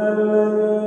الذين